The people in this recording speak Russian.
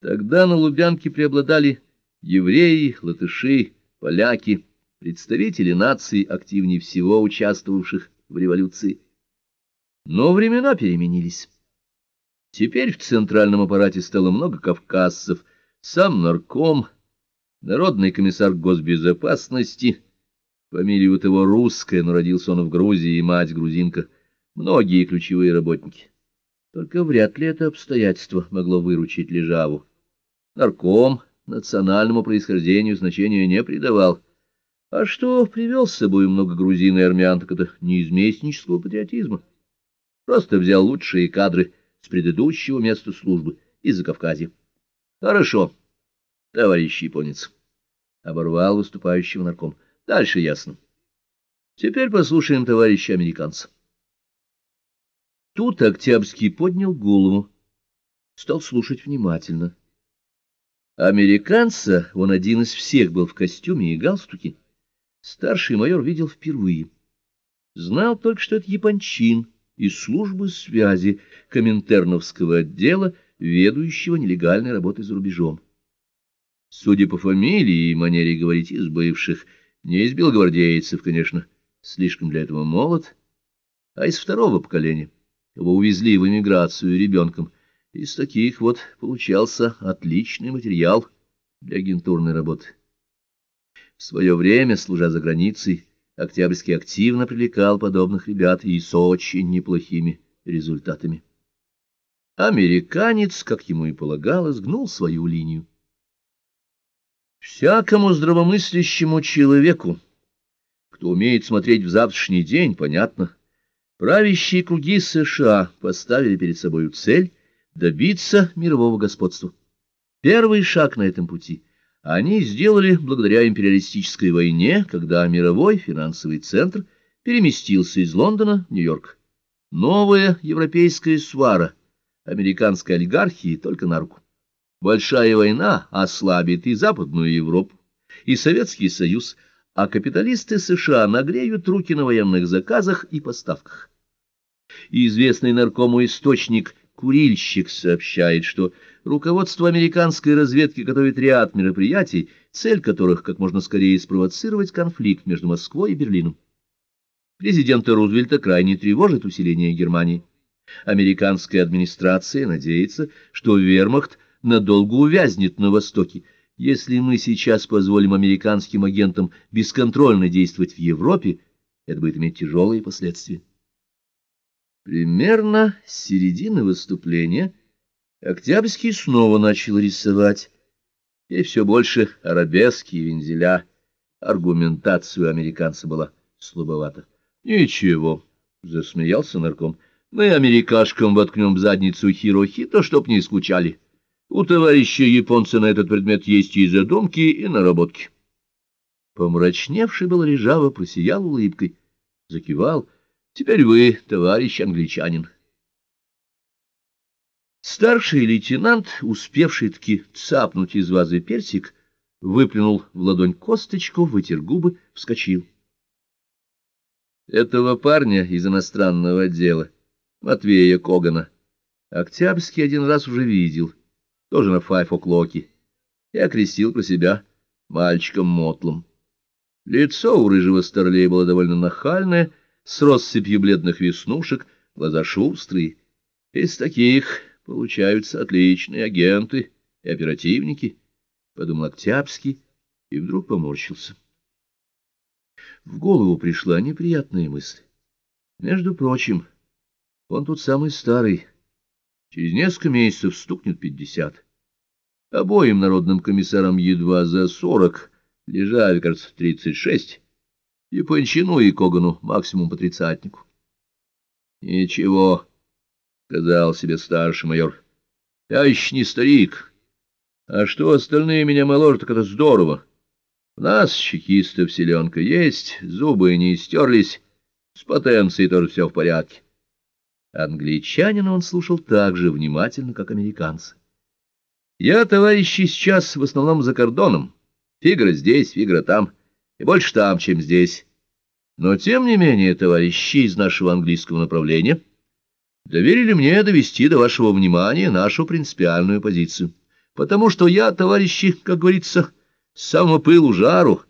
Тогда на Лубянке преобладали евреи, латыши, поляки, представители наций, активнее всего участвовавших в революции. Но времена переменились. Теперь в центральном аппарате стало много кавказцев, сам нарком, народный комиссар госбезопасности, фамилия у того русская, но родился он в Грузии, и мать грузинка, многие ключевые работники. Только вряд ли это обстоятельство могло выручить Лежаву. Нарком национальному происхождению значения не придавал. А что привел с собой много грузин и армян, так это не из местнического патриотизма. Просто взял лучшие кадры с предыдущего места службы из-за Кавказа. Хорошо, товарищ японец. Оборвал выступающего нарком. Дальше ясно. Теперь послушаем товарища американца. Тут Октябрьский поднял голову, стал слушать внимательно. Американца, он один из всех был в костюме и галстуке, старший майор видел впервые. Знал только, что это япончин из службы связи Коминтерновского отдела, ведущего нелегальной работой за рубежом. Судя по фамилии и манере говорить из бывших, не из белогвардейцев, конечно, слишком для этого молод, а из второго поколения его увезли в эмиграцию ребенком. Из таких вот получался отличный материал для агентурной работы. В свое время, служа за границей, Октябрьский активно привлекал подобных ребят и с очень неплохими результатами. Американец, как ему и полагалось, гнул свою линию. Всякому здравомыслящему человеку, кто умеет смотреть в завтрашний день, понятно, Правящие круги США поставили перед собой цель добиться мирового господства. Первый шаг на этом пути они сделали благодаря империалистической войне, когда мировой финансовый центр переместился из Лондона в Нью-Йорк. Новая европейская свара американской олигархии только на руку. Большая война ослабит и Западную Европу, и Советский Союз, а капиталисты США нагреют руки на военных заказах и поставках. Известный наркому источник «Курильщик» сообщает, что руководство американской разведки готовит ряд мероприятий, цель которых как можно скорее спровоцировать конфликт между Москвой и Берлином. Президента Рузвельта крайне тревожит усиление Германии. Американская администрация надеется, что вермахт надолго увязнет на Востоке, если мы сейчас позволим американским агентам бесконтрольно действовать в Европе, это будет иметь тяжелые последствия. Примерно с середины выступления Октябрьский снова начал рисовать, и все больше арабески и вензеля. Аргументацию американца была слабовата. — Ничего, — засмеялся нарком, — мы америкашкам воткнем в задницу Хирохито, чтоб не скучали. — у товарища японца на этот предмет есть и задумки, и наработки. Помрачневший был Режава просиял улыбкой, закивал. Теперь вы, товарищ англичанин. Старший лейтенант, успевший-таки цапнуть из вазы персик, выплюнул в ладонь косточку, вытер губы, вскочил. Этого парня из иностранного отдела, Матвея Когана, Октябрьский один раз уже видел — тоже на файф-оклоке, и окрестил про себя мальчиком-мотлом. Лицо у рыжего старлея было довольно нахальное, с россыпью бледных веснушек, глаза шустрые. Из таких получаются отличные агенты и оперативники, — подумал Октябрьский и вдруг поморщился. В голову пришла неприятная мысль. Между прочим, он тут самый старый, Через несколько месяцев стукнет пятьдесят. Обоим народным комиссарам едва за сорок, Лежаве, кажется, тридцать шесть, и Панчину, и Когану максимум по тридцатнику. — Ничего, — сказал себе старший майор, — я еще не старик. А что остальные меня моложе, так это здорово. У нас, чекистов, селенка есть, зубы не стерлись, с потенцией тоже все в порядке. Англичанина он слушал так же внимательно, как американцы. «Я, товарищи, сейчас в основном за кордоном. Фигра здесь, фигра там, и больше там, чем здесь. Но, тем не менее, товарищи из нашего английского направления доверили мне довести до вашего внимания нашу принципиальную позицию. потому что я, товарищи, как говорится, с самого пылу жару,